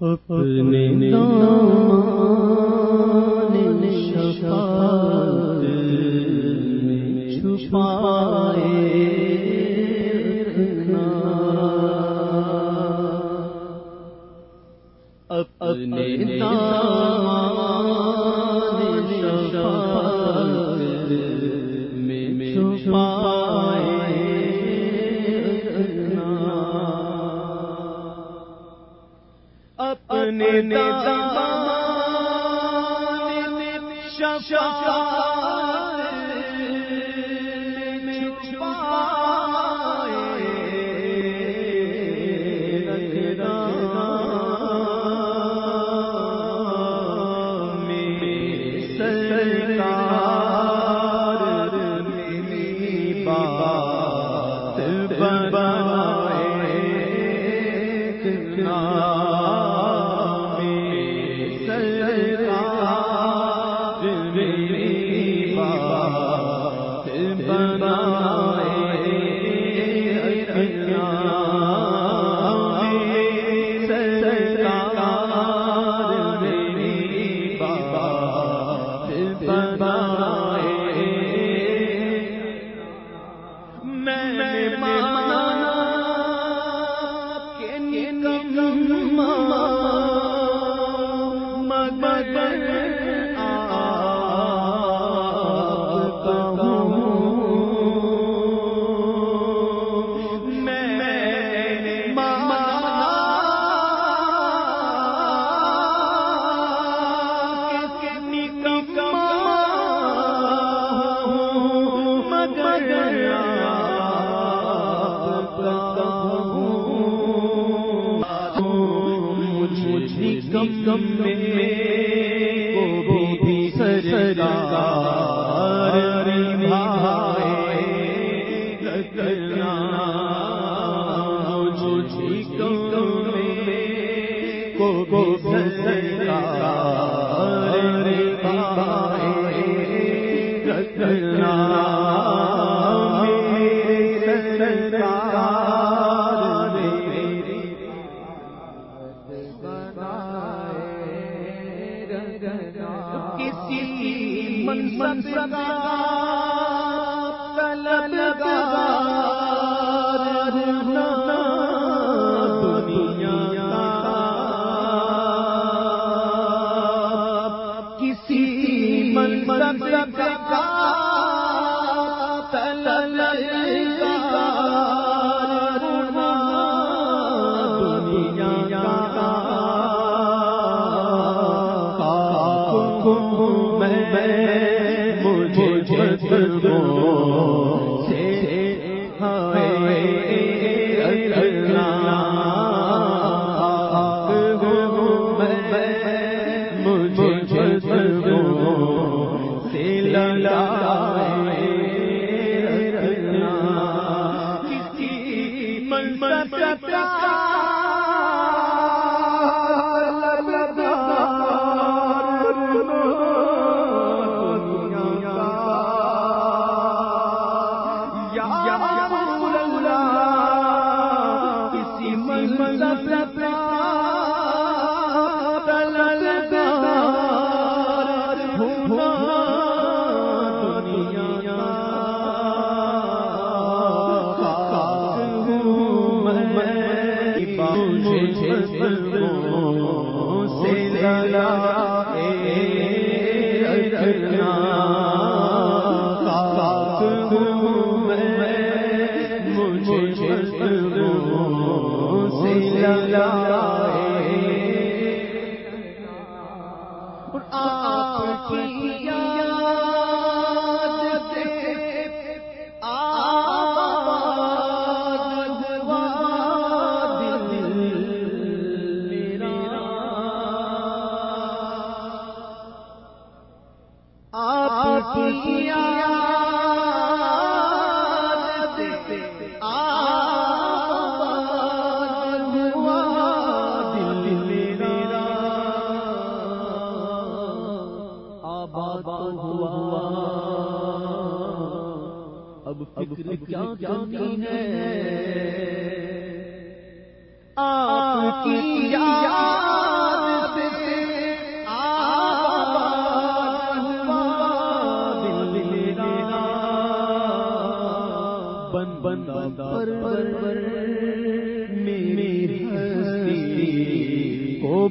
اپنے شفاعت میں چھپائے رکھنا۔ اپنے شفاعت شفاعت کرنا جی کم کو سرکار میں اب کیا کمی ہے۔ آپ کی یاد سے بن بن پر پر میری ہستی کو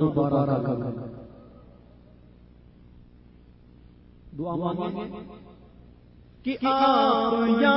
دوبارہ دعا کہ آپ یا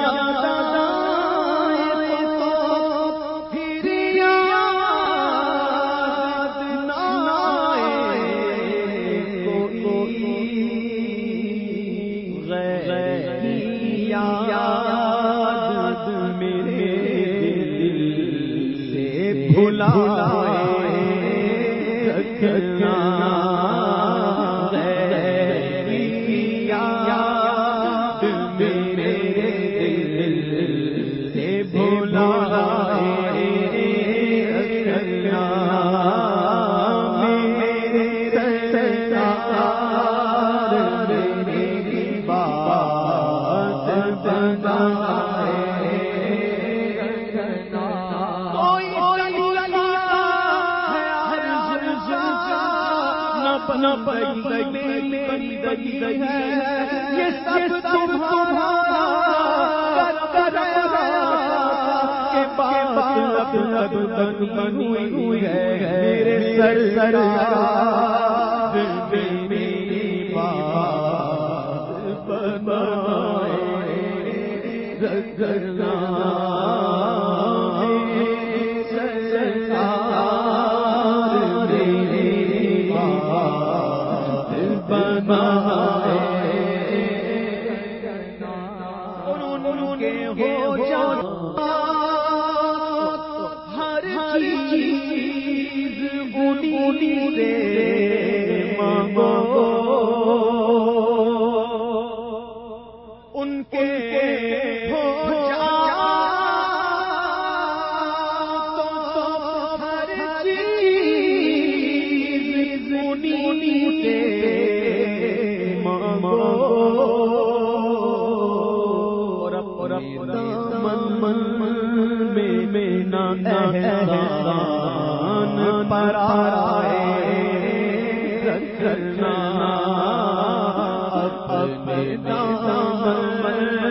میرے سر سر میری بابا گرنا کے ہو جانا ہر چیز انہی سے دامن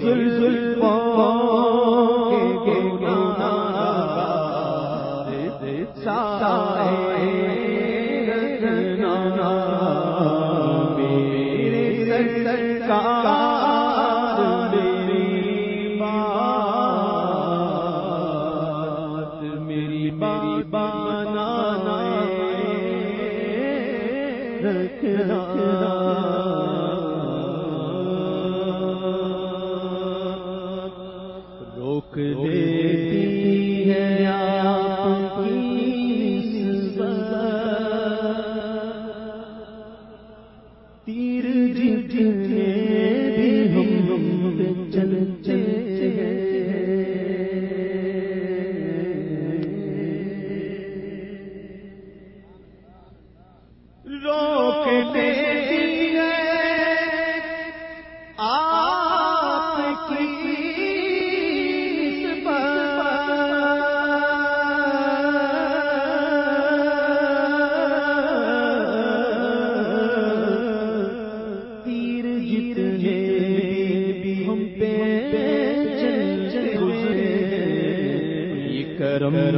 سل سل سایہ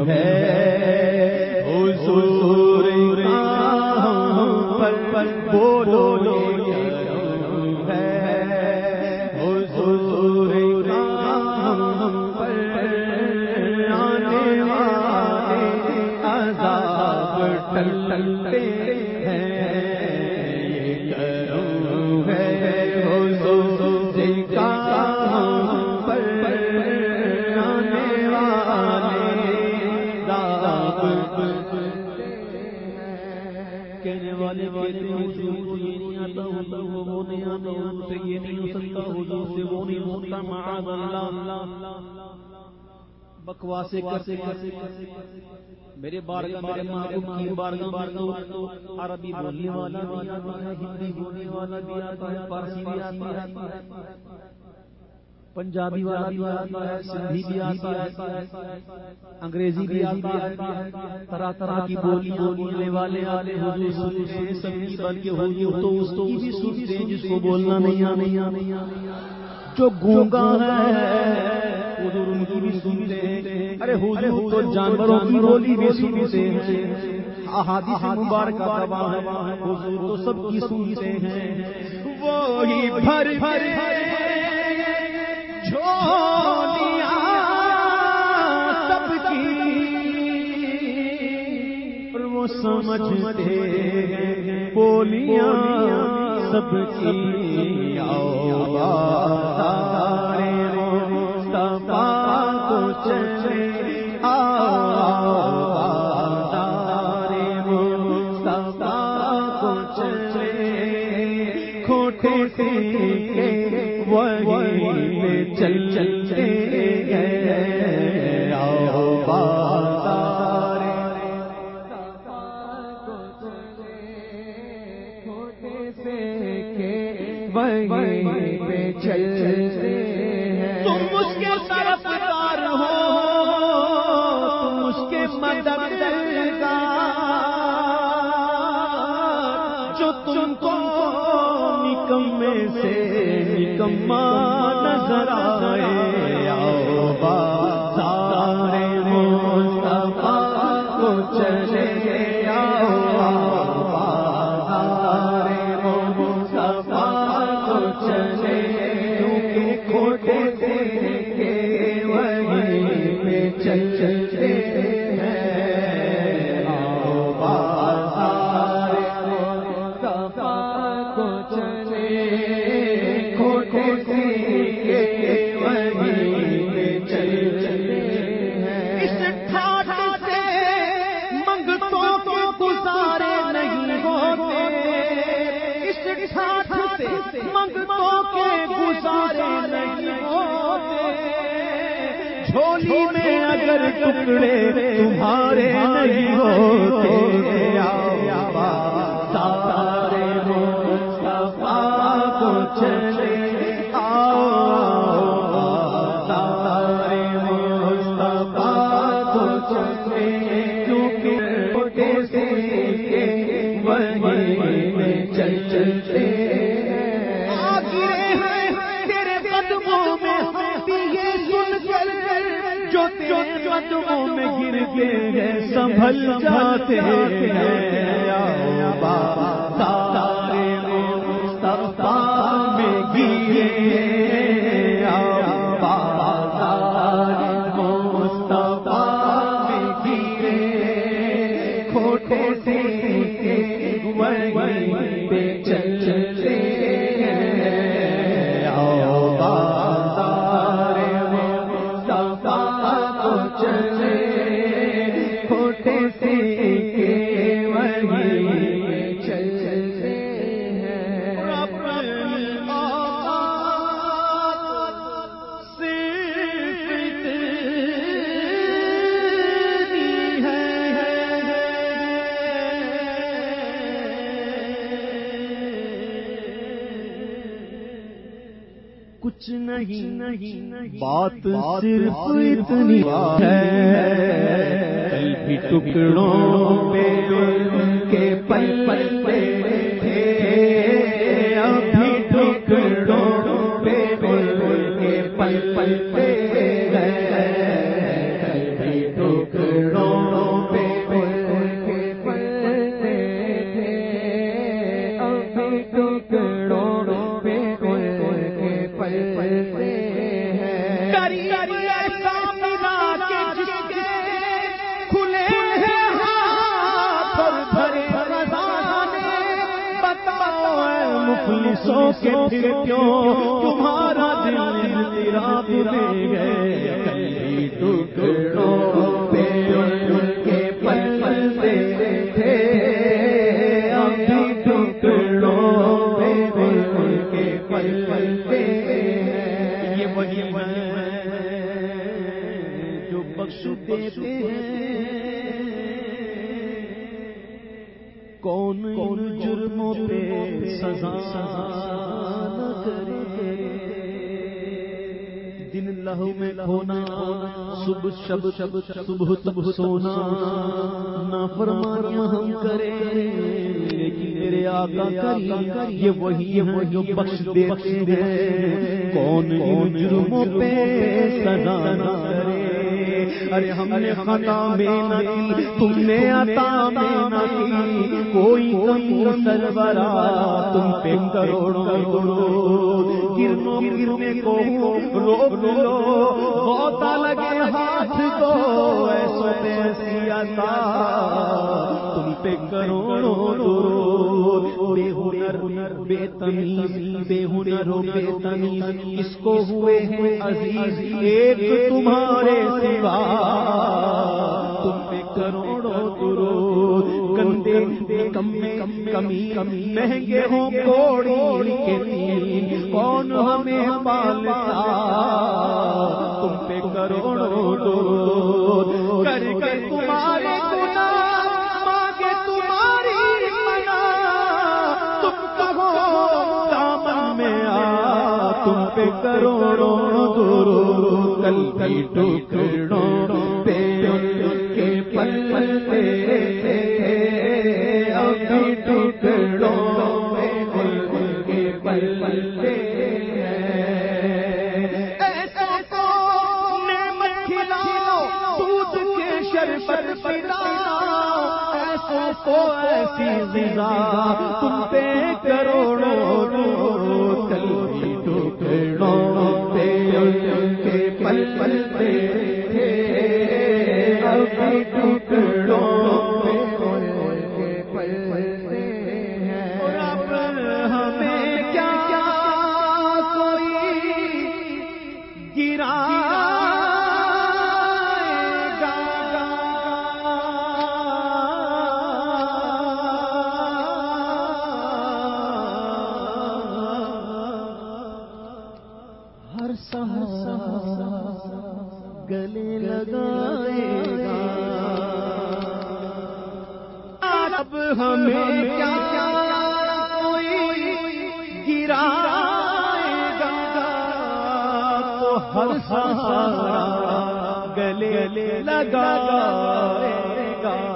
ہے۔ بکواسے کرتے میرے بار میرے محبوب کی بارگاہ تو عربی بولنے والا بھی آتا ہے ہندی بولنے والا بھی آتا ہے فارسی بھی آتا ہے پنجابی والا بھی آتا ہے، سندھی بھی آتا ہے، انگریزی بھی آتا ہے طرح طرح کی بولی بولنے والے والے حضور سنتے سب کی بلکہ حضور تو اس کو بھی سنتے ہیں، جس کو بولنا نہیں آنے جو گونگا ہے، حضور ان کی بھی سنتے ہیں۔ ارے حضور تو جانوروں کی بولی بھی سنتے ہیں۔ احادیث مبارکہ گواہ ہے، حضور تو سب کی سنتے ہیں۔ وہی بھر بھر سمجھتے ہیں بولیاں سب کی۔ آؤ سارے کو چلے۔ پہ چلتے تم اس کے طرفدار ہو، تم اس کے مددگار۔ جو تم کو نکمے سے نکما نظر آئے تیرے کر ٹکڑے تمہارے نہیں ہوتے میں گر کے سنبھل جاتے ہیں۔ سارے سپا میں گیے سارے مستفا میں گیے کھوٹے سے پہ چل چلتے چلے بات صرف اتنی ہے۔ ٹکڑوں پہ کے پل پل پہ ابھی ٹکڑوں پہ کے پل پل پہ کے پل پل پہ یہ وہی ہے جو بخش دیتے ہیں۔ کون کون جرموں پہ سزا نہ کرے۔ دن لہو میں کھونا، صبح شب شب صبح تب سونا نہ فرمانیاں ہم کریں۔ میرے آقا کریم، یہ وہی ہے جو بخش دیتے ہیں۔ کون ان جرموں پہ سزا نہ کرے؟ ارے ہم نے خطا میں نہ کی، تم نے عطا میں نہ کی۔ کوئی کمی سربرا تم پہ کروڑوں کروڑوں۔ گرنوں گرنے کو روک لو۔ غوطہ لگے ہاتھ کو، ایسو پہ ایسی عطا تم پہ کروڑوں درود بے ہنر، بے تمیز، بے ہنر بے تمیز۔ اس کو ہوئے ہیں عزیز، ایک تمہارے سوا۔ تم پہ کروڑوں درود، گندے کم کم کمی کمی مہنگے ہوں کوڑی کے تین کون ہمیں پالتا؟ تم پہ کروڑوں درود۔ کر کے پہ کروڑوں درود کل کل ٹکڑوں پہ کے پل پل پہ پہ کے پل پل پہ شربت کو ایسی غذا تم پہ کروڑوں کل بھی ٹکڑوں پہ پل پل پل پہ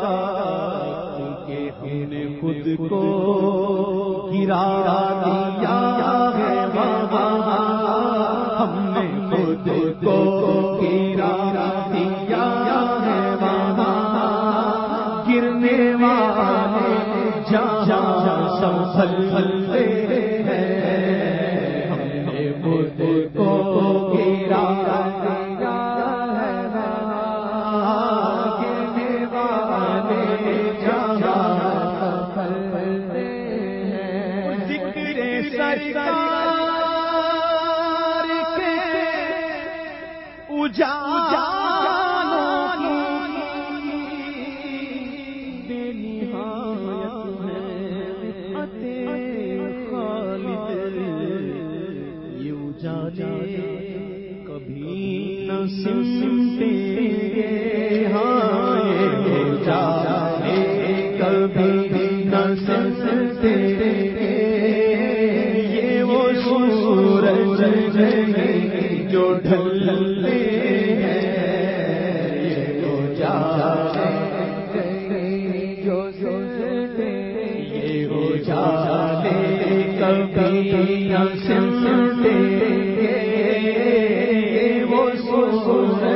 جائے ہم نے خود کو گرا دیا ہے۔ سو